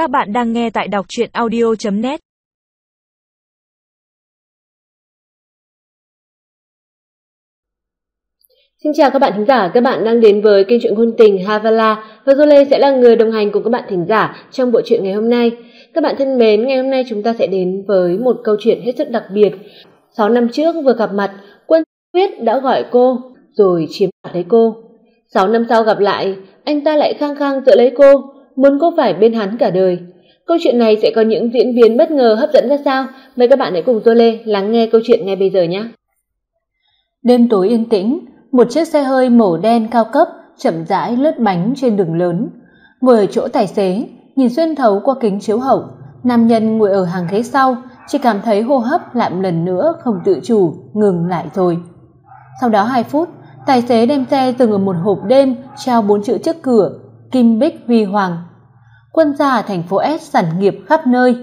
Các bạn đang nghe tại đọc chuyện audio.net Xin chào các bạn thính giả, các bạn đang đến với kênh truyện ngôn tình Havala và Lê sẽ là người đồng hành cùng các bạn thính giả trong bộ truyện ngày hôm nay. Các bạn thân mến, ngày hôm nay chúng ta sẽ đến với một câu chuyện hết sức đặc biệt. 6 năm trước vừa gặp mặt, Quân Quyết đã gọi cô rồi chiếm đoạt lấy cô. 6 năm sau gặp lại, anh ta lại khăng khăng tựa lấy cô, muốn cô phải bên hắn cả đời. Câu chuyện này sẽ có những diễn biến bất ngờ hấp dẫn ra sao? Mời các bạn hãy cùng Lê lắng nghe câu chuyện ngay bây giờ nhé. Đêm tối yên tĩnh, một chiếc xe hơi màu đen cao cấp chậm rãi lướt bánh trên đường lớn. Ngồi ở chỗ tài xế, nhìn xuyên thấu qua kính chiếu hậu, nam nhân ngồi ở hàng ghế sau chỉ cảm thấy hô hấp lại lần nữa không tự chủ ngừng lại rồi. Sau đó 2 phút, tài xế đem xe dừng ở một hộp đêm treo bốn chữ trước cửa, Kim Bích Huy Hoàng. Quân gia ở thành phố S sản nghiệp khắp nơi.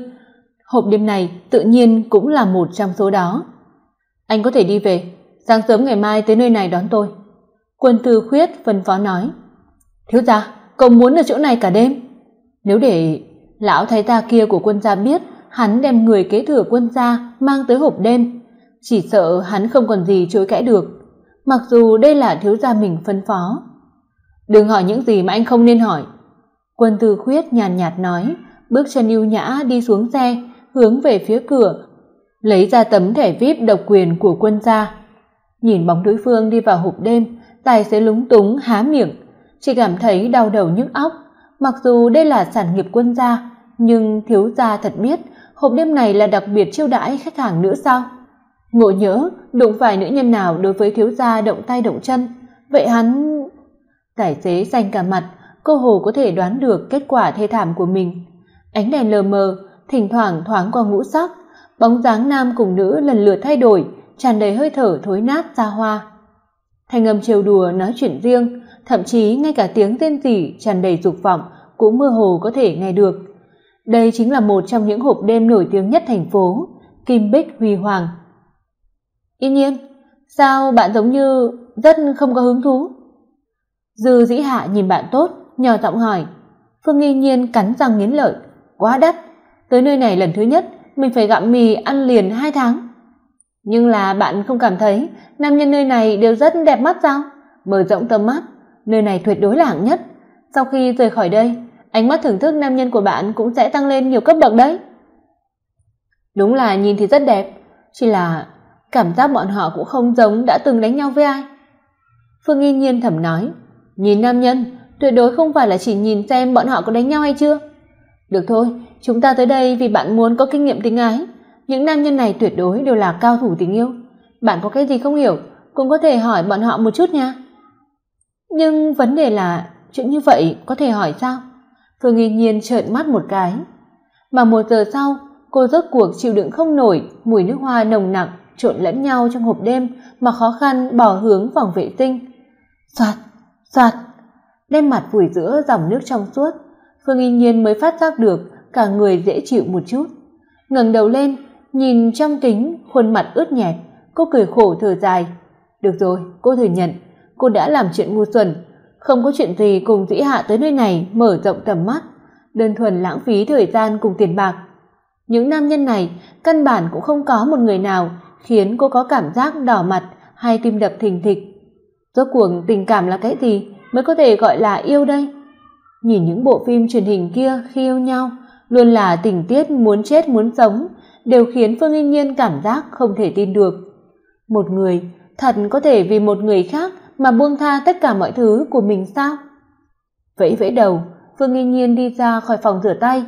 Hộp đêm này tự nhiên cũng là một trong số đó. Anh có thể đi về, sáng sớm ngày mai tới nơi này đón tôi. Quân Tư Khuyết phân phó nói. Thiếu gia, cậu muốn ở chỗ này cả đêm? Nếu để lão thái gia kia của quân gia biết hắn đem người kế thừa quân gia mang tới hộp đêm, chỉ sợ hắn không còn gì chối cãi được, mặc dù đây là thiếu gia mình phân phó. Đừng hỏi những gì mà anh không nên hỏi. Quân Tư Khuyết nhàn nhạt nói, bước chân ưu nhã đi xuống xe, hướng về phía cửa, lấy ra tấm thẻ VIP độc quyền của quân gia. Nhìn bóng đối phương đi vào hộp đêm, tài xế lúng túng há miệng, chỉ cảm thấy đau đầu nhức óc, mặc dù đây là sản nghiệp quân gia, nhưng thiếu gia thật biết hộp đêm này là đặc biệt chiêu đãi khách hàng nữa sao? Ngộ nhớ, đụng phải nữ nhân nào đối với thiếu gia động tay động chân, vậy hắn Tài xế xanh cả mặt, cô hồ có thể đoán được kết quả thê thảm của mình. Ánh đèn lờ mờ, thỉnh thoảng thoáng qua ngũ sắc, bóng dáng nam cùng nữ lần lượt thay đổi, tràn đầy hơi thở thối nát xa hoa. Thanh âm trêu đùa nói chuyện riêng, thậm chí ngay cả tiếng rên rỉ tràn đầy dục vọng cũng mơ hồ có thể nghe được. Đây chính là một trong những hộp đêm nổi tiếng nhất thành phố, Kim Bích Huy Hoàng. Yên nhiên, sao bạn giống như rất không có hứng thú? Dư Dĩ Hạ nhìn bạn tốt, nhỏ giọng hỏi. Phương Nghi Nhiên cắn răng nghiến lợi, quá đắt, tới nơi này lần thứ nhất mình phải gặm mì ăn liền hai tháng. Nhưng là bạn không cảm thấy nam nhân nơi này đều rất đẹp mắt sao? Mở rộng tầm mắt, nơi này tuyệt đối là hạng nhất. Sau khi rời khỏi đây, ánh mắt thưởng thức nam nhân của bạn cũng sẽ tăng lên nhiều cấp bậc đấy. Đúng là nhìn thì rất đẹp, chỉ là cảm giác bọn họ cũng không giống đã từng đánh nhau với ai. Phương Nghi Nhiên thầm nói, Nhìn nam nhân, tuyệt đối không phải là chỉ nhìn xem bọn họ có đánh nhau hay chưa. Được thôi, chúng ta tới đây vì bạn muốn có kinh nghiệm tình ái. Những nam nhân này tuyệt đối đều là cao thủ tình yêu. Bạn có cái gì không hiểu, cũng có thể hỏi bọn họ một chút nha. Nhưng vấn đề là chuyện như vậy có thể hỏi sao? Phương Nghi Nhiên trợn mắt một cái. Mà một giờ sau, cô rốt cuộc chịu đựng không nổi mùi nước hoa nồng nặc trộn lẫn nhau trong hộp đêm mà khó khăn bỏ hướng phòng vệ tinh. Soạt, Soạt, đem mặt vùi giữa dòng nước trong suốt, Phương Y Nhiên mới phát giác được cả người dễ chịu một chút. Ngẩng đầu lên, nhìn trong kính, khuôn mặt ướt nhẹt, cô cười khổ thở dài. Được rồi, cô thừa nhận, cô đã làm chuyện ngu xuẩn, không có chuyện gì cùng Dĩ Hạ tới nơi này mở rộng tầm mắt, đơn thuần lãng phí thời gian cùng tiền bạc. Những nam nhân này căn bản cũng không có một người nào khiến cô có cảm giác đỏ mặt hay tim đập thình thịch Rốt cuộc tình cảm là cái gì mới có thể gọi là yêu đây? Nhìn những bộ phim truyền hình kia khi yêu nhau, luôn là tình tiết muốn chết muốn sống, đều khiến Phương Yên Nhiên cảm giác không thể tin được. Một người thật có thể vì một người khác mà buông tha tất cả mọi thứ của mình sao? Vẫy vẫy đầu, Phương Yên Nhiên đi ra khỏi phòng rửa tay.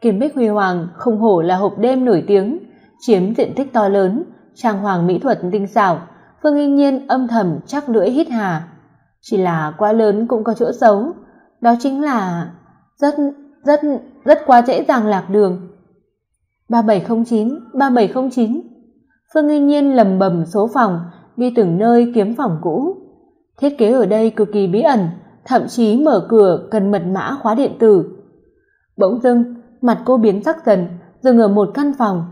Kim Bích Huy Hoàng không hổ là hộp đêm nổi tiếng, chiếm diện tích to lớn, trang hoàng mỹ thuật tinh xảo, Phương Yên Nhiên âm thầm chắc lưỡi hít hà. Chỉ là quá lớn cũng có chỗ xấu, đó chính là rất rất rất quá dễ dàng lạc đường. 3709, 3709. Phương Yên Nhiên lầm bầm số phòng, đi từng nơi kiếm phòng cũ. Thiết kế ở đây cực kỳ bí ẩn, thậm chí mở cửa cần mật mã khóa điện tử. Bỗng dưng, mặt cô biến sắc dần, dừng ở một căn phòng.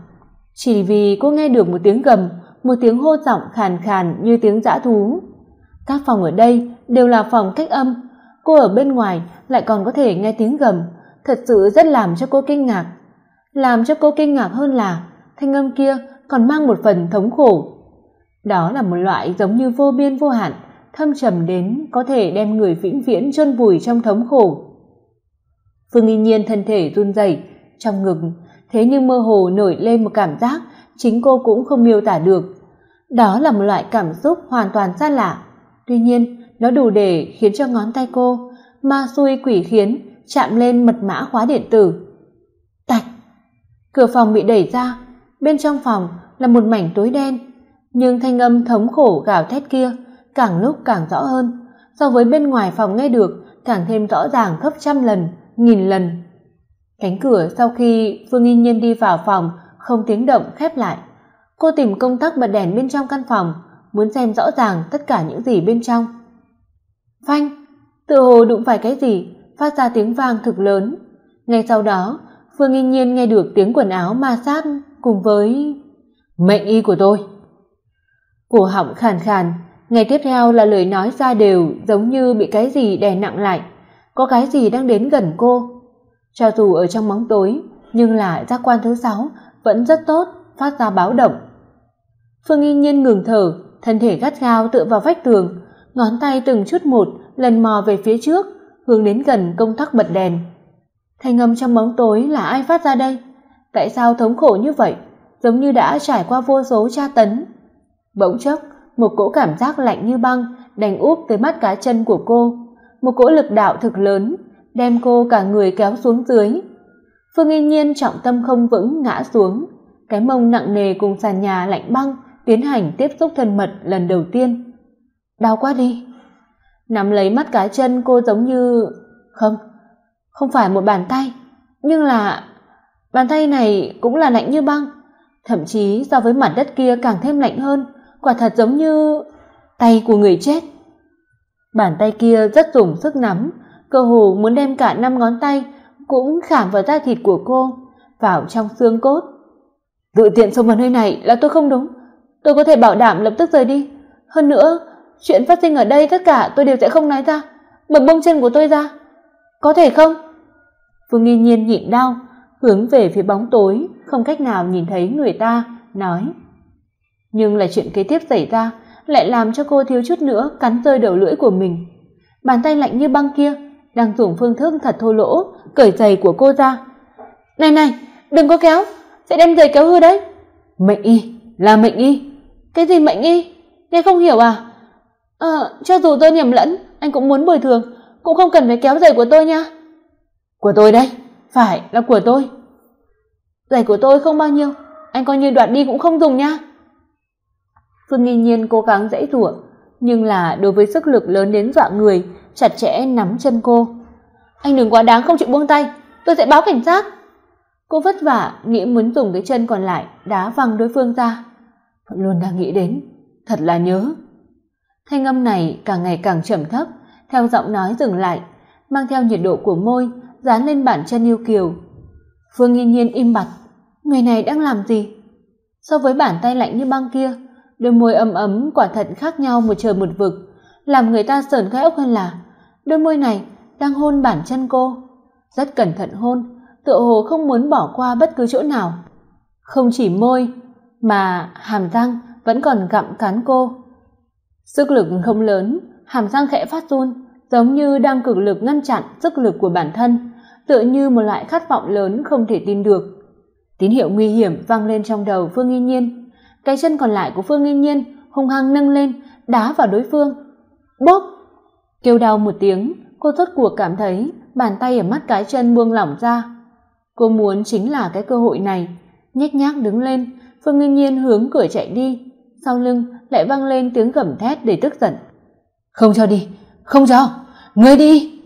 Chỉ vì cô nghe được một tiếng gầm một tiếng hô giọng khàn khàn như tiếng dã thú. Các phòng ở đây đều là phòng cách âm, cô ở bên ngoài lại còn có thể nghe tiếng gầm, thật sự rất làm cho cô kinh ngạc. Làm cho cô kinh ngạc hơn là thanh âm kia còn mang một phần thống khổ. Đó là một loại giống như vô biên vô hạn thâm trầm đến có thể đem người vĩnh viễn chôn vùi trong thống khổ. Phương nghi nhiên thân thể run rẩy trong ngực thế nhưng mơ hồ nổi lên một cảm giác chính cô cũng không miêu tả được. Đó là một loại cảm xúc hoàn toàn xa lạ. Tuy nhiên nó đủ để khiến cho ngón tay cô ma xui quỷ khiến, chạm lên mật mã khóa điện tử. Tạch! Cửa phòng bị đẩy ra. Bên trong phòng là một mảnh tối đen, nhưng thanh âm thống khổ gào thét kia càng lúc càng rõ hơn. So với bên ngoài phòng nghe được, càng thêm rõ ràng gấp trăm lần, nghìn lần. Cánh cửa sau khi phương nghi nhiên đi vào phòng không tiếng động khép lại. Cô tìm công tắc bật đèn bên trong căn phòng, muốn xem rõ ràng tất cả những gì bên trong phanh tự hồ đụng phải cái gì, phát ra tiếng vang thực lớn. Ngay sau đó, phương nghi nhiên nghe được tiếng quần áo ma sát cùng với mệnh y của tôi. Cổ họng khàn khàn ngày tiếp theo là lời nói ra đều giống như bị cái gì đè nặng lại. Có cái gì đang đến gần cô? Cho dù ở trong bóng tối, nhưng là giác quan thứ sáu, vẫn rất tốt, phát ra báo động. Phương nghi nhiên ngừng thở, thân thể gắt gao tựa vào vách tường ngón tay từng chút một, lần mò về phía trước, hướng đến gần công tắc bật đèn. Thanh âm trong bóng tối là ai phát ra đây? Tại sao thống khổ như vậy? Giống như đã trải qua vô số tra tấn. Bỗng chốc, một cỗ cảm giác lạnh như băng đành úp tới mắt cá chân của cô. Một cỗ lực đạo thực lớn đem cô cả người kéo xuống dưới. Phương yên nhiên trọng tâm không vững ngã xuống. Cái mông nặng nề cùng sàn nhà lạnh băng tiến hành tiếp xúc thân mật lần đầu tiên đau quá đi. Nắm lấy mắt cá chân, cô giống như, không không phải một bàn tay, nhưng là, bàn tay này cũng là lạnh như băng. Thậm chí so với mặt đất kia càng thêm lạnh hơn, quả thật giống như tay của người chết. Bàn tay kia rất dùng sức nắm, cơ hồ muốn đem cả năm ngón tay cũng khảm vào da thịt của cô, vào trong xương cốt. Tự tiện xông vào nơi này là tôi không đúng. Tôi có thể bảo đảm lập tức rời đi. Hơn nữa chuyện phát sinh ở đây tất cả tôi đều sẽ không nói ra. Mở bông chân của tôi ra. Có thể không? Phương nghi nhiên nhịn đau, hướng về phía bóng tối, không cách nào nhìn thấy người ta, nói. Nhưng là chuyện kế tiếp xảy ra, lại làm cho cô thiếu chút nữa cắn rơi đầu lưỡi của mình. Bàn tay lạnh như băng kia, đang dùng phương thức thật thô lỗ, cởi giày của cô ra. Này này, đừng có kéo, sẽ đem giày kéo hư đấy. Mệnh y, là mệnh y. Cái gì mệnh y? Nghe không hiểu à? Ờ cho dù tôi nhầm lẫn anh cũng muốn bồi thường. Cũng không cần phải kéo giày của tôi nha. Của tôi đây phải là của tôi. Giày của tôi không bao nhiêu. Anh coi như đoạt đi cũng không dùng nha. Phương nghi nhiên cố gắng dãy giụa nhưng là đối với sức lực lớn đến dọa người chặt chẽ nắm chân cô. Anh đừng quá đáng không chịu buông tay. Tôi sẽ báo cảnh sát. Cô vất vả nghĩ muốn dùng cái chân còn lại đá văng đối phương ra. Vẫn luôn đang nghĩ đến. Thật là nhớ thanh âm này càng ngày càng trầm thấp, theo giọng nói dừng lại, mang theo nhiệt độ của môi, dán lên bản chân yêu kiều. Phương nghi nhiên im bặt, người này đang làm gì? So với bàn tay lạnh như băng kia, đôi môi ấm ấm quả thật khác nhau một trời một vực, làm người ta sởn gai ốc hơn là, đôi môi này đang hôn bản chân cô. Rất cẩn thận hôn, tựa hồ không muốn bỏ qua bất cứ chỗ nào. Không chỉ môi, mà hàm răng vẫn còn gặm cắn cô sức lực không lớn, hàm răng khẽ phát run, giống như đang cực lực ngăn chặn sức lực của bản thân, tựa như một loại khát vọng lớn không thể tin được. Tín hiệu nguy hiểm vang lên trong đầu phương nghi nhiên. Cái chân còn lại của phương nghi nhiên hung hăng nâng lên, đá vào đối phương. Bốp! Kêu đau một tiếng, cô rốt cuộc cảm thấy bàn tay ở mắt cái chân buông lỏng ra. Cô muốn chính là cái cơ hội này. Nhếch nhác đứng lên, phương nghi nhiên hướng cửa chạy đi. Sau lưng lại vang lên tiếng gầm thét đầy tức giận. Không cho đi, không cho ngươi đi!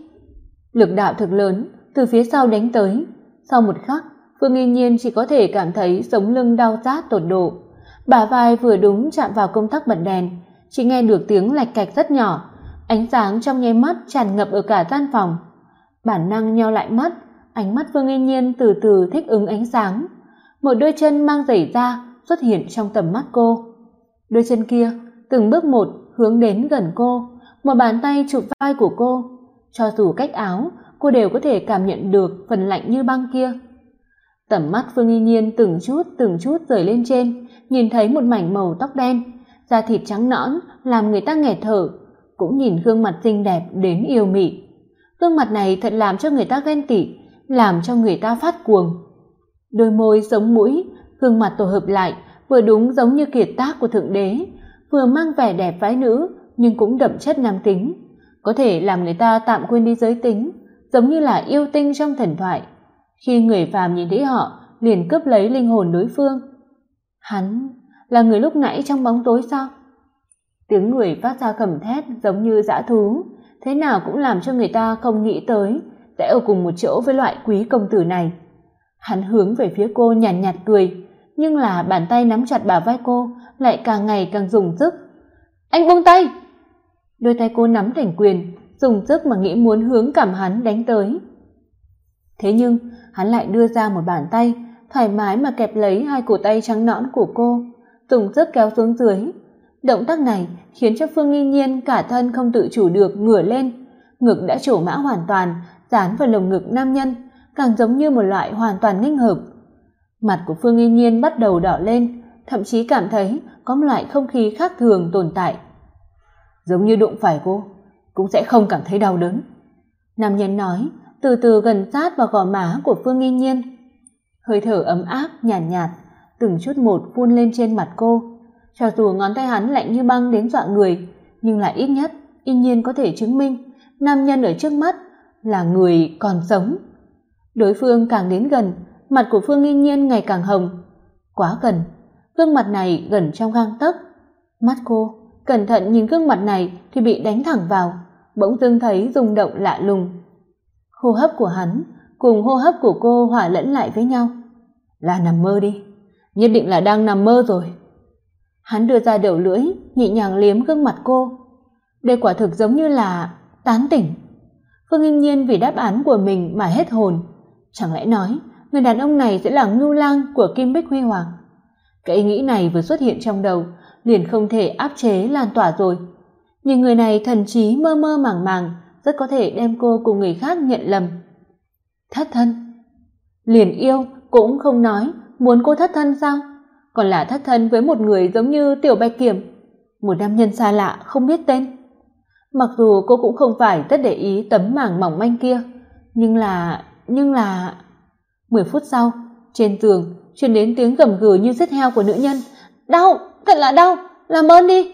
Lực đạo thực lớn từ phía sau đánh tới. Sau một khắc, phương nghi nhiên chỉ có thể cảm thấy sống lưng đau rát tột độ. Bả vai vừa đúng chạm vào công tắc bật đèn, chỉ nghe được tiếng lạch cạch rất nhỏ, ánh sáng trong nháy mắt tràn ngập ở cả gian phòng. Bản năng nheo lại mắt, ánh mắt phương nghi nhiên từ từ thích ứng ánh sáng. Một đôi chân mang giày da xuất hiện trong tầm mắt cô đôi chân kia từng bước một hướng đến gần cô một bàn tay chụp vai của cô cho dù cách áo cô đều có thể cảm nhận được phần lạnh như băng kia. Tầm mắt Phương Y Nhiên từng chút từng chút rời lên trên, nhìn thấy một mảnh màu tóc đen, da thịt trắng nõn làm người ta nghẹt thở, cũng nhìn gương mặt xinh đẹp đến yêu mị. Gương mặt này thật làm cho người ta ghen tị, làm cho người ta phát cuồng. Đôi môi giống mũi, gương mặt tổ hợp lại, vừa đúng giống như kiệt tác của thượng đế, vừa mang vẻ đẹp phái nữ nhưng cũng đậm chất nam tính, có thể làm người ta tạm quên đi giới tính, giống như là yêu tinh trong thần thoại. Khi người phàm nhìn thấy họ, liền cướp lấy linh hồn đối phương. Hắn là người lúc nãy trong bóng tối sao? Tiếng người phát ra gầm thét giống như dã thú, thế nào cũng làm cho người ta không nghĩ tới sẽ ở cùng một chỗ với loại quý công tử này. Hắn hướng về phía cô nhàn nhạt, nhạt cười, nhưng là bàn tay nắm chặt bà vai cô lại càng ngày càng dùng sức. "Anh buông tay!" Đôi tay cô nắm thành quyền, dùng sức mà nghĩ muốn hướng cảm hắn đánh tới. Thế nhưng, hắn lại đưa ra một bàn tay, thoải mái mà kẹp lấy hai cổ tay trắng nõn của cô, dùng sức kéo xuống dưới. Động tác này khiến cho Phương Nghi Nhiên cả thân không tự chủ được ngửa lên, ngực đã trổ mã hoàn toàn, dán vào lồng ngực nam nhân, càng giống như một loại hoàn toàn nghênh hợp. Mặt của Phương Y Nhiên bắt đầu đỏ lên, thậm chí cảm thấy có một loại không khí khác thường tồn tại. Giống như đụng phải cô, cũng sẽ không cảm thấy đau đớn. Nam nhân nói, từ từ gần sát vào gò má của Phương yên Nhiên. Hơi thở ấm áp nhàn nhạt, nhạt, từng chút một phun lên trên mặt cô. Cho dù ngón tay hắn lạnh như băng đến dọa người, nhưng lại ít nhất Y Nhiên có thể chứng minh nam nhân ở trước mắt là người còn sống. Đối phương càng đến gần, mặt của Phương Nghi Nhiên ngày càng hồng, quá gần, gương mặt này gần trong gang tấc. Mắt cô cẩn thận nhìn gương mặt này thì bị đánh thẳng vào, bỗng dưng thấy rung động lạ lùng. Hô hấp của hắn cùng hô hấp của cô hòa lẫn lại với nhau. Là nằm mơ đi, nhất định là đang nằm mơ rồi. Hắn đưa ra đầu lưỡi, nhẹ nhàng liếm gương mặt cô. Đây quả thực giống như là tán tỉnh. Phương Yên Nhiên vì đáp án của mình mà hết hồn, chẳng lẽ nói người đàn ông này sẽ là ngưu lang của Kim Bích Huy Hoàng? Cái ý nghĩ này vừa xuất hiện trong đầu, liền không thể áp chế lan tỏa rồi. Nhưng người này thần trí mơ mơ màng màng, rất có thể đem cô cùng người khác nhận lầm. Thất thân? Liền yêu cũng không nói muốn cô thất thân sao? Còn là thất thân với một người giống như Tiểu Bạch Kiểm, một nam nhân xa lạ không biết tên. Mặc dù cô cũng không phải rất để ý tấm màng mỏng manh kia, nhưng là nhưng là 10 phút sau, trên tường truyền đến tiếng gầm gừ như giết heo của nữ nhân. "Đau, thật là đau, làm ơn đi."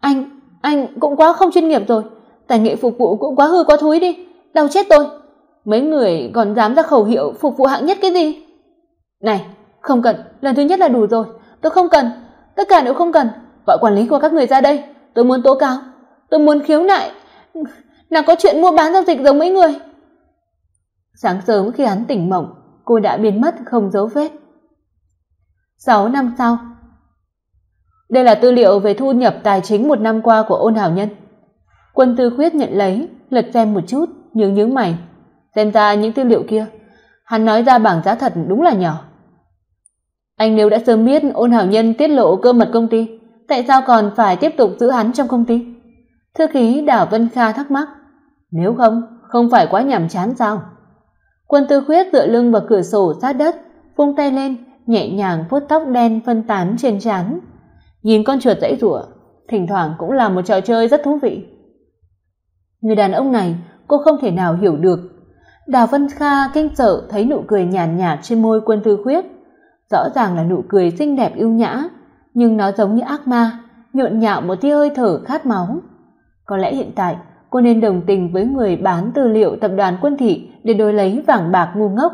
"Anh, anh cũng quá không chuyên nghiệp rồi, tài nghệ phục vụ cũng quá hư quá thúi đi, đau chết tôi." Mấy người còn dám ra khẩu hiệu phục vụ hạng nhất cái gì? "Này, không cần, lần thứ nhất là đủ rồi, tôi không cần, tất cả đều không cần, gọi quản lý của các người ra đây, tôi muốn tố cáo, tôi muốn khiếu nại, nào có chuyện mua bán giao dịch giống mấy người." Sáng sớm khi hắn tỉnh mộng, cô đã biến mất không dấu vết. 6 năm sau. Đây là tư liệu về thu nhập tài chính một năm qua của Ôn Hảo Nhân. Quân Tư Khuyết nhận lấy, lật xem một chút, nhướng nhướng mày, xem ra những tư liệu kia, hắn nói ra bảng giá thật đúng là nhỏ. Anh nếu đã sớm biết Ôn Hảo Nhân tiết lộ cơ mật công ty, tại sao còn phải tiếp tục giữ hắn trong công ty? Thư ký Đào Vân Kha thắc mắc, nếu không, không phải quá nhàm chán sao? Quân Tư Khuyết dựa lưng vào cửa sổ sát đất, vung tay lên, nhẹ nhàng vuốt tóc đen phân tán trên trán. Nhìn con chuột dãy rủa, thỉnh thoảng cũng là một trò chơi rất thú vị. Người đàn ông này, cô không thể nào hiểu được. Đào Vân Kha kinh sợ thấy nụ cười nhàn nhạt trên môi Quân Tư Khuyết, rõ ràng là nụ cười xinh đẹp yêu nhã, nhưng nó giống như ác ma, nhộn nhạo một tia hơi thở khát máu. Có lẽ hiện tại cô nên đồng tình với người bán tư liệu tập đoàn Quân thị để đổi lấy vàng bạc ngu ngốc.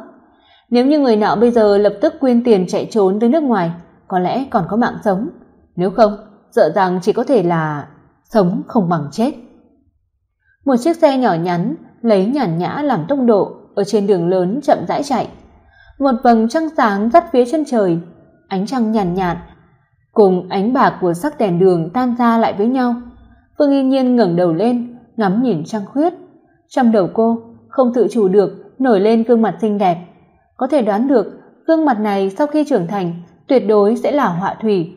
Nếu như người nọ bây giờ lập tức quyên tiền chạy trốn tới nước ngoài, có lẽ còn có mạng sống, nếu không, sợ rằng chỉ có thể là sống không bằng chết. Một chiếc xe nhỏ nhắn lấy nhàn nhã làm tốc độ ở trên đường lớn chậm rãi chạy. Một vầng trăng sáng dắt phía chân trời, ánh trăng nhàn nhạt, nhạt cùng ánh bạc của sắc đèn đường tan ra lại với nhau. Phương Nghi Nhiên ngẩng đầu lên, ngắm nhìn trăng khuyết. Trong đầu cô không tự chủ được nổi lên gương mặt xinh đẹp. Có thể đoán được, gương mặt này sau khi trưởng thành tuyệt đối sẽ là họa thủy.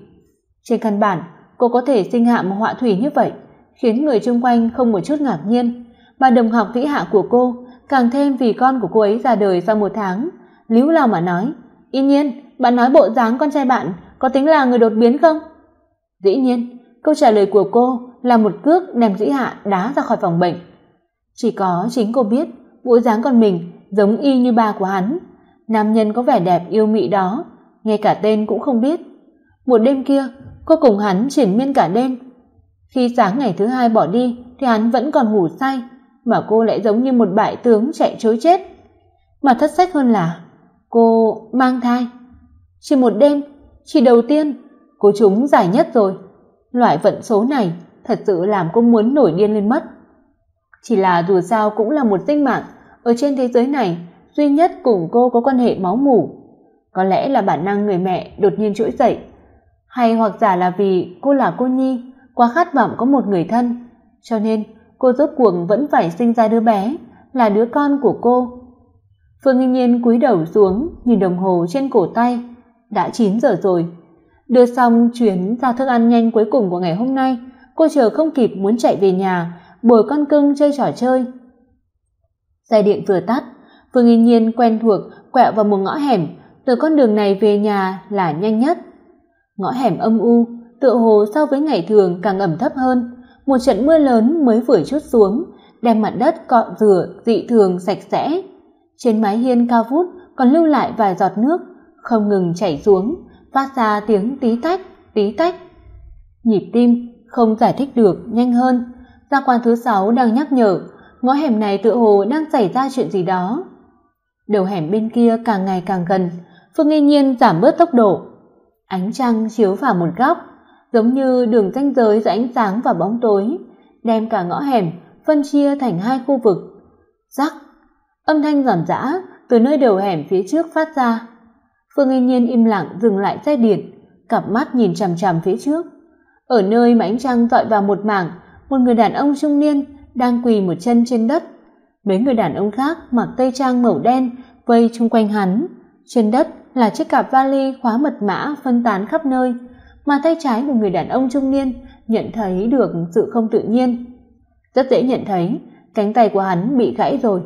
Trên căn bản, cô có thể sinh hạ một họa thủy như vậy, khiến người xung quanh không một chút ngạc nhiên, mà đồng học vĩ hạ của cô càng thêm vì con của cô ấy ra đời sau một tháng líu lo mà nói y nhiên bạn nói bộ dáng con trai bạn có tính là người đột biến không dĩ nhiên câu trả lời của cô là một cước đem dĩ hạ đá ra khỏi phòng bệnh. Chỉ có chính cô biết, bộ dáng con mình giống y như ba của hắn. Nam nhân có vẻ đẹp yêu mị đó, ngay cả tên cũng không biết. Một đêm kia, cô cùng hắn triển miên cả đêm. Khi sáng ngày thứ hai bỏ đi thì hắn vẫn còn ngủ say, mà cô lại giống như một bại tướng chạy trối chết. Mà thất sách hơn là, cô mang thai. Chỉ một đêm, chỉ đầu tiên, cô chúng giải nhất rồi loại vận số này thật sự làm cô muốn nổi điên lên mất. Chỉ là dù sao cũng là một sinh mạng. Ở trên thế giới này, duy nhất cùng cô có quan hệ máu mủ. Có lẽ là bản năng người mẹ đột nhiên trỗi dậy. Hay hoặc giả là vì cô là cô nhi, quá khát vọng có một người thân. Cho nên, cô rốt cuộc vẫn phải sinh ra đứa bé, là đứa con của cô. Phương nghi nhiên cúi đầu xuống, nhìn đồng hồ trên cổ tay. Đã chín giờ rồi đưa xong chuyến giao thức ăn nhanh cuối cùng của ngày hôm nay, cô chờ không kịp muốn chạy về nhà, bồi con cưng chơi trò chơi. Dây điện vừa tắt, phương yên nhiên quen thuộc quẹo vào một ngõ hẻm, từ con đường này về nhà là nhanh nhất. Ngõ hẻm âm u, tựa hồ so với ngày thường càng ẩm thấp hơn, một trận mưa lớn mới vừa chút xuống, đem mặt đất cọ rửa dị thường sạch sẽ. Trên mái hiên cao vút còn lưu lại vài giọt nước, không ngừng chảy xuống phát ra tiếng tí tách tí tách. Nhịp tim không giải thích được, nhanh hơn. Gia quan thứ sáu đang nhắc nhở, ngõ hẻm này tựa hồ đang xảy ra chuyện gì đó. Đầu hẻm bên kia càng ngày càng gần, phương nghi nhiên giảm bớt tốc độ. Ánh trăng chiếu vào một góc, giống như đường ranh giới giữa ánh sáng và bóng tối, đem cả ngõ hẻm phân chia thành hai khu vực. Rắc! Âm thanh giòn giã từ nơi đầu hẻm phía trước phát ra phương Yên nhiên im lặng dừng lại xe điện, cặp mắt nhìn chằm chằm phía trước. Ở nơi mà ánh trăng rọi vào một mảng, một người đàn ông trung niên đang quỳ một chân trên đất. Mấy người đàn ông khác mặc tây trang màu đen vây chung quanh hắn. Trên đất là chiếc cặp vali khóa mật mã phân tán khắp nơi, mà tay trái của người đàn ông trung niên nhận thấy được sự không tự nhiên. Rất dễ nhận thấy, cánh tay của hắn bị gãy rồi.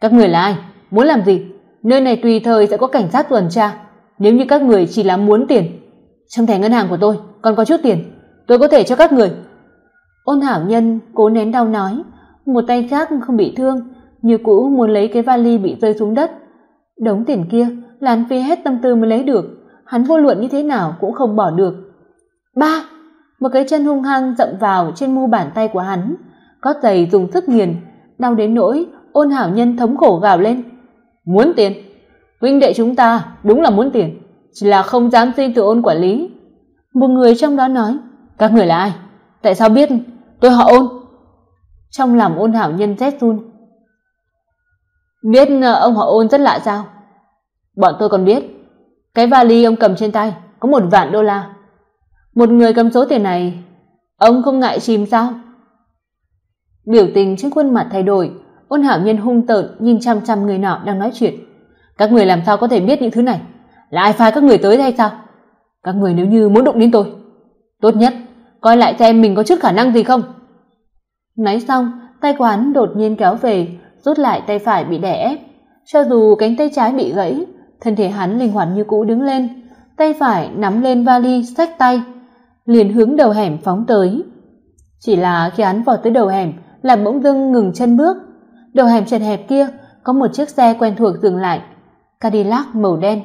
Các người là ai? Muốn làm gì? Nơi này tùy thời sẽ có cảnh sát tuần tra. Nếu như các người chỉ là muốn tiền, trong thẻ ngân hàng của tôi, còn có chút tiền, tôi có thể cho các người. Ôn hảo nhân cố nén đau nói, một tay khác không bị thương, như cũ muốn lấy cái vali bị rơi xuống đất. Đống tiền kia là phi phí hết tâm tư mới lấy được, hắn vô luận như thế nào cũng không bỏ được. Ba, một cái chân hung hăng dậm vào trên mu bàn tay của hắn, có giày dùng sức nghiền, đau đến nỗi ôn hảo nhân thống khổ gào lên muốn tiền. Huynh đệ chúng ta, đúng là muốn tiền, chỉ là không dám xin từ ôn quản lý. Một người trong đó nói, các người là ai? Tại sao biết tôi họ ôn? Trong lòng ôn hảo nhân rét run. Biết ờ, ông họ ôn rất lạ sao? Bọn tôi còn biết. Cái vali ông cầm trên tay có một vạn đô la. Một người cầm số tiền này, ông không ngại chìm sao? Biểu tình trên khuôn mặt thay đổi ôn hảo nhân hung tợn nhìn chăm chăm người nọ đang nói chuyện. Các người làm sao có thể biết những thứ này? Là ai phái các người tới hay sao? Các người nếu như muốn đụng đến tôi, tốt nhất coi lại xem mình có chút khả năng gì không? Nói xong, tay quán đột nhiên kéo về, rút lại tay phải bị đè ép. Cho dù cánh tay trái bị gãy, thân thể hắn linh hoạt như cũ đứng lên, tay phải nắm lên vali, xách tay, liền hướng đầu hẻm phóng tới. Chỉ là khi hắn vào tới đầu hẻm, làm bỗng dưng ngừng chân bước đầu hẻm chật hẹp kia, có một chiếc xe quen thuộc dừng lại. Cadillac màu đen.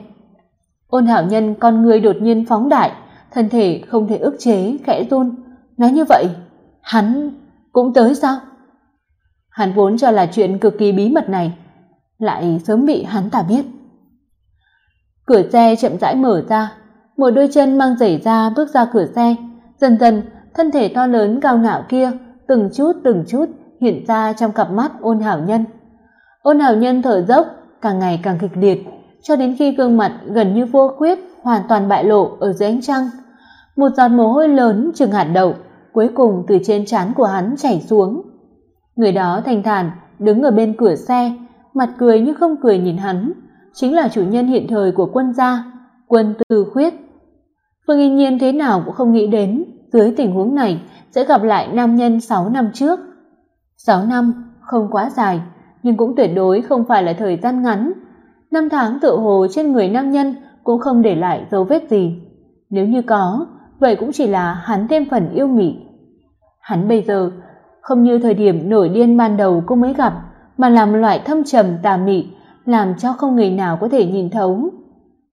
Ôn hảo nhân con người đột nhiên phóng đại, thân thể không thể ức chế, khẽ run. Nói như vậy, hắn cũng tới sao? Hắn vốn cho là chuyện cực kỳ bí mật này, lại sớm bị hắn ta biết. Cửa xe chậm rãi mở ra, một đôi chân mang giày ra bước ra cửa xe. Dần dần, thân thể to lớn cao ngạo kia từng chút từng chút hiện ra trong cặp mắt ôn hảo nhân. Ôn hảo nhân thở dốc, càng ngày càng kịch liệt, cho đến khi gương mặt gần như vô khuyết hoàn toàn bại lộ ở dưới ánh trăng. Một giọt mồ hôi lớn chừng hạt đậu, cuối cùng từ trên trán của hắn chảy xuống. Người đó thành thản, đứng ở bên cửa xe, mặt cười như không cười nhìn hắn, chính là chủ nhân hiện thời của quân gia, quân từ khuyết. Phương yên nhiên thế nào cũng không nghĩ đến, dưới tình huống này sẽ gặp lại nam nhân sáu năm trước sáu năm không quá dài nhưng cũng tuyệt đối không phải là thời gian ngắn. Năm tháng tự hồ trên người nam nhân cũng không để lại dấu vết gì. Nếu như có, vậy cũng chỉ là hắn thêm phần yêu mị. Hắn bây giờ không như thời điểm nổi điên ban đầu cô mới gặp, mà làm loại thâm trầm tà mị, làm cho không người nào có thể nhìn thấu.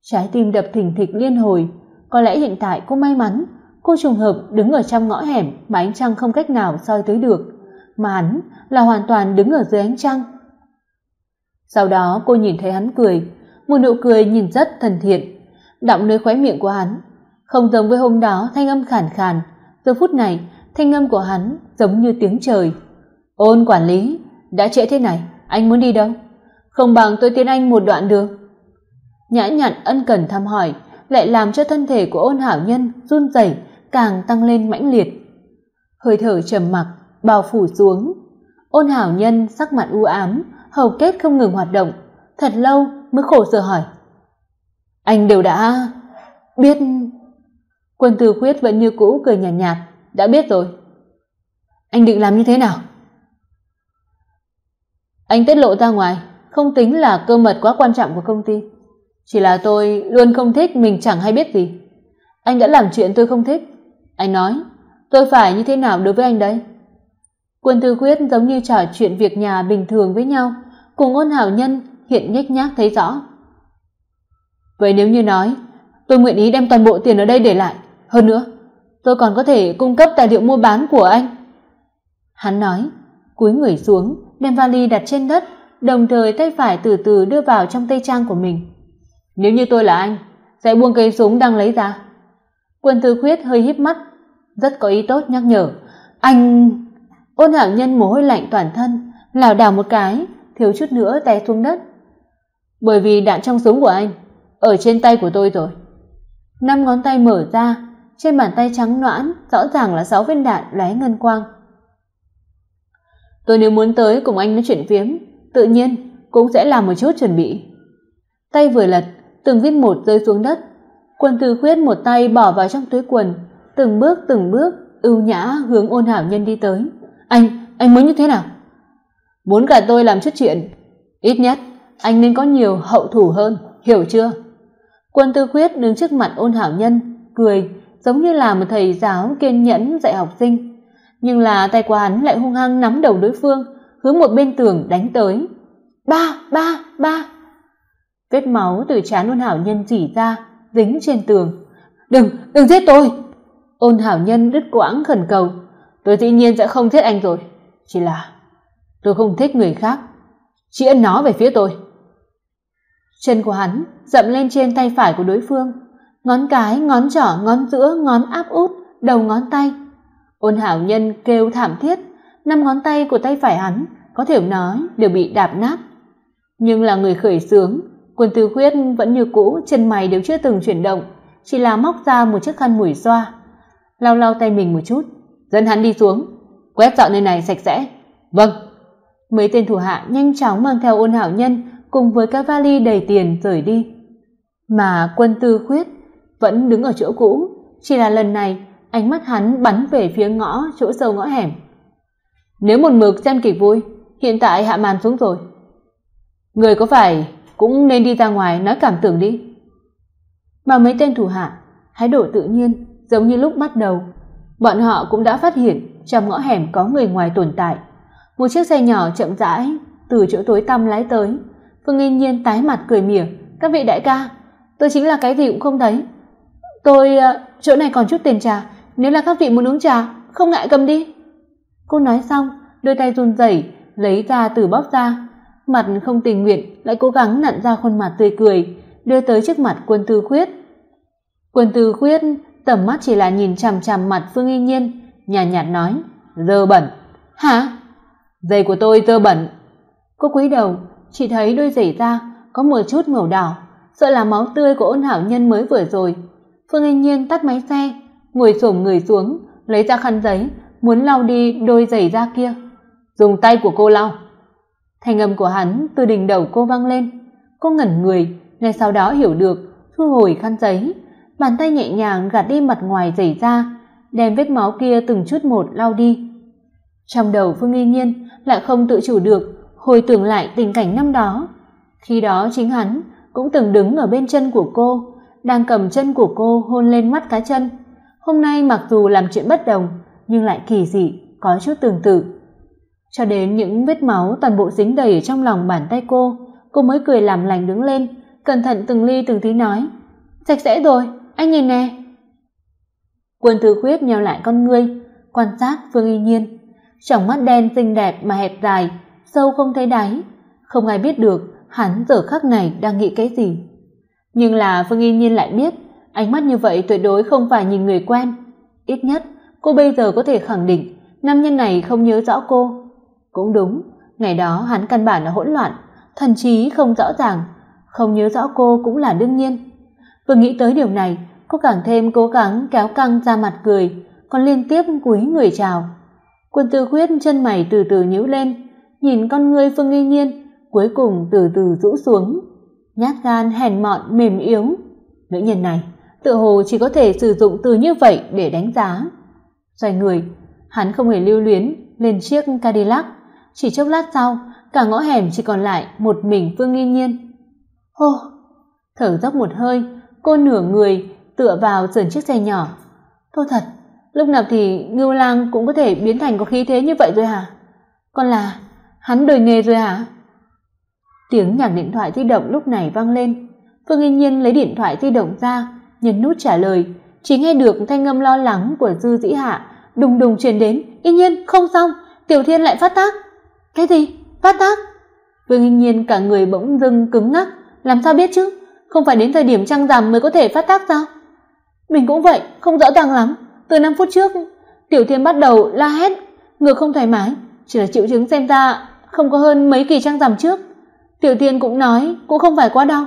Trái tim đập thình thịch liên hồi, có lẽ hiện tại cô may mắn, cô trùng hợp đứng ở trong ngõ hẻm mà ánh trăng không cách nào soi tới được, mà hắn là hoàn toàn đứng ở dưới ánh trăng. Sau đó cô nhìn thấy hắn cười, một nụ cười nhìn rất thân thiện, đọng nơi khóe miệng của hắn, không giống với hôm đó thanh âm khàn khàn, giờ phút này thanh âm của hắn giống như tiếng trời. "Ôn quản lý, đã trễ thế này, anh muốn đi đâu? Không bằng tôi tiến anh một đoạn đường. Nhã Nhặn ân cần thăm hỏi, lại làm cho thân thể của Ôn Hảo Nhân run rẩy càng tăng lên mãnh liệt. Hơi thở trầm mặc bao phủ xuống. Ôn Hảo Nhân sắc mặt u ám, hầu kết không ngừng hoạt động, thật lâu mới khổ sở hỏi: "Anh đều đã biết?" Quân Từ Khuyết vẫn như cũ cười nhạt nhạt, "Đã biết rồi." "Anh định làm như thế nào?" Anh tiết lộ ra ngoài, không tính là cơ mật quá quan trọng của công ty. Chỉ là tôi luôn không thích mình chẳng hay biết gì. Anh đã làm chuyện tôi không thích. Anh nói, tôi phải như thế nào đối với anh đấy? Quân Tư Quyết giống như trò chuyện việc nhà bình thường với nhau, cùng ôn hảo nhân hiện nhếch nhác thấy rõ. Vậy nếu như nói, tôi nguyện ý đem toàn bộ tiền ở đây để lại, hơn nữa, tôi còn có thể cung cấp tài liệu mua bán của anh. Hắn nói, cúi người xuống, đem vali đặt trên đất, đồng thời tay phải từ từ đưa vào trong tay trang của mình. Nếu như tôi là anh, sẽ buông cây súng đang lấy ra. Quân Tư Khuyết hơi híp mắt, rất có ý tốt nhắc nhở, "Anh..." Ôn Hạo Nhân mồ hôi lạnh toàn thân, lảo đảo một cái, thiếu chút nữa té xuống đất. Bởi vì đạn trong súng của anh ở trên tay của tôi rồi. Năm ngón tay mở ra, trên bàn tay trắng nõn rõ ràng là sáu viên đạn lóe ngân quang. Tôi nếu muốn tới cùng anh nói chuyện phiếm, tự nhiên cũng sẽ làm một chút chuẩn bị. Tay vừa lật, từng viên một rơi xuống đất. Quân Tư Khuyết một tay bỏ vào trong túi quần, từng bước từng bước ưu nhã hướng Ôn Hảo Nhân đi tới. "Anh, anh muốn như thế nào?" "Muốn cả tôi làm chút chuyện, ít nhất anh nên có nhiều hậu thủ hơn, hiểu chưa?" Quân Tư Khuyết đứng trước mặt Ôn Hảo Nhân, cười, giống như là một thầy giáo kiên nhẫn dạy học sinh, nhưng là tay của hắn lại hung hăng nắm đầu đối phương, hướng một bên tường đánh tới. "Ba, ba, ba!" Vết máu từ trán Ôn Hảo Nhân rỉ ra, dính trên tường. "Đừng, đừng giết tôi!" Ôn Hảo Nhân đứt quãng khẩn cầu. "Tôi dĩ nhiên sẽ không giết anh rồi, chỉ là tôi không thích người khác, chỉ ân nó về phía tôi." Chân của hắn dậm lên trên tay phải của đối phương, ngón cái, ngón trỏ, ngón giữa, ngón áp út, đầu ngón tay. Ôn Hảo Nhân kêu thảm thiết, năm ngón tay của tay phải hắn có thể nói đều bị đạp nát. Nhưng là người khởi sướng, Quân Tư Khuyết vẫn như cũ, chân mày đều chưa từng chuyển động, chỉ là móc ra một chiếc khăn mùi xoa, lau lau tay mình một chút, dẫn hắn đi xuống, quét dọn nơi này sạch sẽ. Vâng. Mấy tên thủ hạ nhanh chóng mang theo Ôn Hảo Nhân cùng với các vali đầy tiền rời đi. Mà Quân Tư Khuyết vẫn đứng ở chỗ cũ, chỉ là lần này ánh mắt hắn bắn về phía ngõ chỗ sâu ngõ hẻm. Nếu một mực xem kịch vui, hiện tại hạ màn xuống rồi. Người có phải cũng nên đi ra ngoài nói cảm tưởng đi. Mà mấy tên thủ hạ, thái độ tự nhiên, giống như lúc bắt đầu, bọn họ cũng đã phát hiện trong ngõ hẻm có người ngoài tồn tại. Một chiếc xe nhỏ chậm rãi từ chỗ tối tăm lái tới. Phương Nghi Nhiên tái mặt cười mỉa, "Các vị đại ca, tôi chính là cái gì cũng không thấy. Tôi ờ, chỗ này còn chút tiền trà, nếu là các vị muốn uống trà, không ngại cầm đi." Cô nói xong, đôi tay run rẩy lấy ra từ bóp ra, mặt không tình nguyện lại cố gắng nặn ra khuôn mặt tươi cười, đưa tới trước mặt Quân Tư Khuyết. Quân Tư Khuyết tầm mắt chỉ là nhìn chằm chằm mặt Phương Y Nhiên, nhàn nhạt, nhạt nói: "Dơ bẩn." "Hả?" "Giày của tôi dơ bẩn." Cô cúi đầu, chỉ thấy đôi giày da có một chút màu đỏ, sợ là máu tươi của Ôn Hảo Nhân mới vừa rồi. Phương Y Nhiên tắt máy xe, ngồi xổm người xuống, lấy ra khăn giấy, muốn lau đi đôi giày da kia. "Dùng tay của cô lau." Thanh âm của hắn từ đỉnh đầu cô vang lên. Cô ngẩn người, ngay sau đó hiểu được, thu hồi khăn giấy, bàn tay nhẹ nhàng gạt đi mặt ngoài giày da, đem vết máu kia từng chút một lau đi. Trong đầu Phương Nghi Nhiên lại không tự chủ được, hồi tưởng lại tình cảnh năm đó. Khi đó chính hắn cũng từng đứng ở bên chân của cô, đang cầm chân của cô hôn lên mắt cá chân. Hôm nay mặc dù làm chuyện bất đồng, nhưng lại kỳ dị, có chút tương tự. Cho đến những vết máu toàn bộ dính đầy ở trong lòng bàn tay cô, cô mới cười làm lành đứng lên, cẩn thận từng ly từng tí nói: "Sạch sẽ rồi, anh nhìn nè." Quân thư Khuyết nheo lại con ngươi, quan sát Phương Y Nhiên, trong mắt đen xinh đẹp mà hẹp dài, sâu không thấy đáy, không ai biết được hắn giờ khắc này đang nghĩ cái gì. Nhưng là Phương Y Nhiên lại biết, ánh mắt như vậy tuyệt đối không phải nhìn người quen, ít nhất cô bây giờ có thể khẳng định nam nhân này không nhớ rõ cô. Cũng đúng, ngày đó hắn căn bản là hỗn loạn, thần trí không rõ ràng, không nhớ rõ cô cũng là đương nhiên. Vừa nghĩ tới điều này, cô càng thêm cố gắng kéo căng ra mặt cười, còn liên tiếp cúi người chào. Quân Tư Khuyết chân mày từ từ nhíu lên, nhìn con ngươi Phương Nghi Nhiên, cuối cùng từ từ rũ xuống, nhát gan hèn mọn mềm yếu. Nữ nhân này, tự hồ chỉ có thể sử dụng từ như vậy để đánh giá. Xoay người, hắn không hề lưu luyến lên chiếc Cadillac, chỉ chốc lát sau, cả ngõ hẻm chỉ còn lại một mình Phương Nghi Nhiên. Hô, thở dốc một hơi, cô nửa người tựa vào sườn chiếc xe nhỏ. Thôi thật, lúc nào thì Ngưu Lang cũng có thể biến thành có khí thế như vậy rồi hả? Còn là hắn đời nghề rồi hả? Tiếng nhạc điện thoại di động lúc này vang lên. Phương Yên Nhiên lấy điện thoại di động ra, nhấn nút trả lời, chỉ nghe được thanh âm lo lắng của Dư Dĩ Hạ đùng đùng truyền đến, "Yên Nhiên, không xong, Tiểu Thiên lại phát tác." "Cái gì? Phát tác?" Phương Yên Nhiên cả người bỗng dưng cứng ngắc, làm sao biết chứ? Không phải đến thời điểm trăng rằm mới có thể phát tác sao? Mình cũng vậy, không rõ ràng lắm. Từ 5 phút trước, Tiểu Thiên bắt đầu la hét, ngực không thoải mái, chỉ là triệu chứng xem ra không có hơn mấy kỳ trang rằm trước. Tiểu Thiên cũng nói cũng không phải quá đau.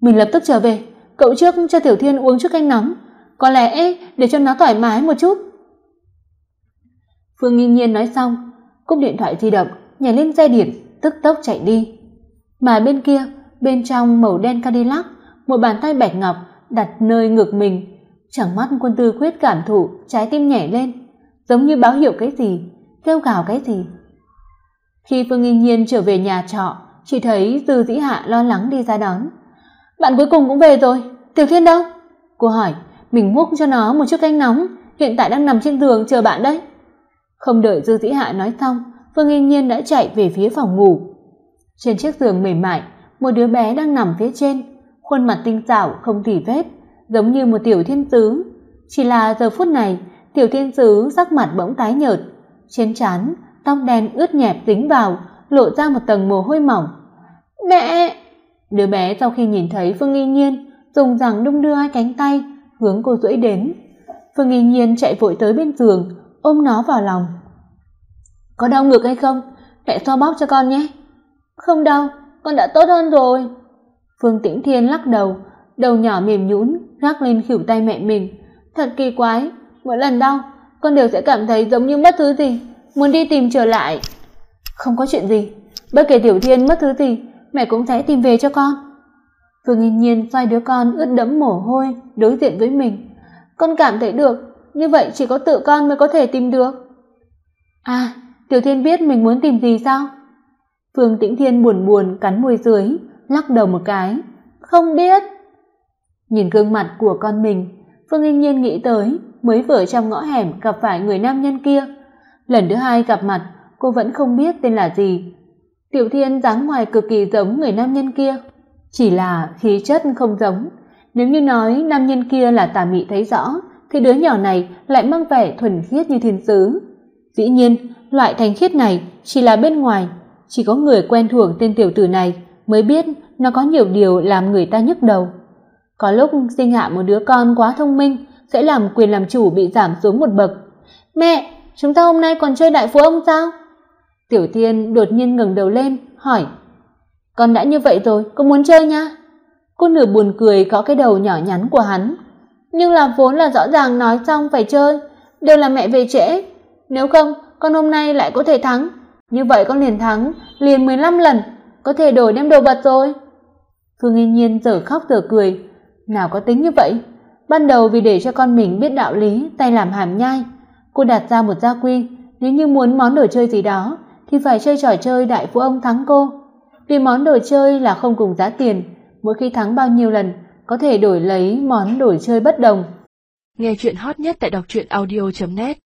Mình lập tức trở về, cậu trước cho Tiểu Thiên uống chút canh nóng, có lẽ để cho nó thoải mái một chút. Phương Nghi Nhiên nói xong, cúp điện thoại di động, nhảy lên xe điện, tức tốc chạy đi. Mà bên kia, bên trong màu đen Cadillac, một bàn tay bạch ngọc đặt nơi ngực mình, chẳng mắt quân tư khuyết cảm thụ, trái tim nhảy lên, giống như báo hiệu cái gì, kêu gào cái gì. Khi Phương Nghi Nhiên trở về nhà trọ, chỉ thấy Dư Dĩ Hạ lo lắng đi ra đón. "Bạn cuối cùng cũng về rồi, Tiểu Thiên đâu?" Cô hỏi, mình múc cho nó một chút canh nóng, hiện tại đang nằm trên giường chờ bạn đấy. Không đợi Dư Dĩ Hạ nói xong, Phương Yên Nhiên đã chạy về phía phòng ngủ. Trên chiếc giường mềm mại, một đứa bé đang nằm phía trên, khuôn mặt tinh xảo không tỉ vết, giống như một tiểu thiên sứ. Chỉ là giờ phút này, tiểu thiên sứ sắc mặt bỗng tái nhợt, trên trán tóc đen ướt nhẹp dính vào, lộ ra một tầng mồ hôi mỏng. "Mẹ!" Đứa bé sau khi nhìn thấy Phương Nghi Nhiên, dùng rằng đung đưa hai cánh tay hướng cô duỗi đến. Phương Nghi Nhiên chạy vội tới bên giường, ôm nó vào lòng. "Có đau ngực hay không? Mẹ xoa bóp cho con nhé." "Không đau, con đã tốt hơn rồi." Phương Tĩnh Thiên lắc đầu, đầu nhỏ mềm nhũn gác lên khuỷu tay mẹ mình. Thật kỳ quái, mỗi lần đau, con đều sẽ cảm thấy giống như mất thứ gì, muốn đi tìm trở lại. Không có chuyện gì, bất kể Tiểu Thiên mất thứ gì, mẹ cũng sẽ tìm về cho con. Phương Yên Nhiên xoay đứa con ướt đẫm mồ hôi đối diện với mình. Con cảm thấy được, như vậy chỉ có tự con mới có thể tìm được. À, Tiểu Thiên biết mình muốn tìm gì sao? Phương Tĩnh Thiên buồn buồn cắn môi dưới, lắc đầu một cái. Không biết. Nhìn gương mặt của con mình, Phương Yên Nhiên nghĩ tới mới vừa trong ngõ hẻm gặp phải người nam nhân kia. Lần thứ hai gặp mặt, cô vẫn không biết tên là gì. Tiểu Thiên dáng ngoài cực kỳ giống người nam nhân kia, chỉ là khí chất không giống. Nếu như nói nam nhân kia là Tà Mị thấy rõ, thì đứa nhỏ này lại mang vẻ thuần khiết như thiên sứ. Dĩ nhiên, loại thanh khiết này chỉ là bên ngoài, chỉ có người quen thuộc tên tiểu tử này mới biết nó có nhiều điều làm người ta nhức đầu. Có lúc sinh hạ một đứa con quá thông minh sẽ làm quyền làm chủ bị giảm xuống một bậc. "Mẹ, chúng ta hôm nay còn chơi đại phú ông sao?" Tiểu Thiên đột nhiên ngẩng đầu lên, hỏi: "Con đã như vậy rồi, có muốn chơi nha?" Cô nửa buồn cười có cái đầu nhỏ nhắn của hắn. Nhưng là vốn là rõ ràng nói xong phải chơi, đều là mẹ về trễ, nếu không con hôm nay lại có thể thắng, như vậy con liền thắng liền 15 lần, có thể đổi đem đồ vật rồi. Phương Yên Nhiên dở khóc dở cười, nào có tính như vậy, ban đầu vì để cho con mình biết đạo lý, tay làm hàm nhai, cô đặt ra một gia quy, nếu như muốn món đồ chơi gì đó thì phải chơi trò chơi đại phú ông thắng cô. Vì món đồ chơi là không cùng giá tiền, mỗi khi thắng bao nhiêu lần có thể đổi lấy món đồ chơi bất đồng. Nghe chuyện hot nhất tại đọc truyện audio.net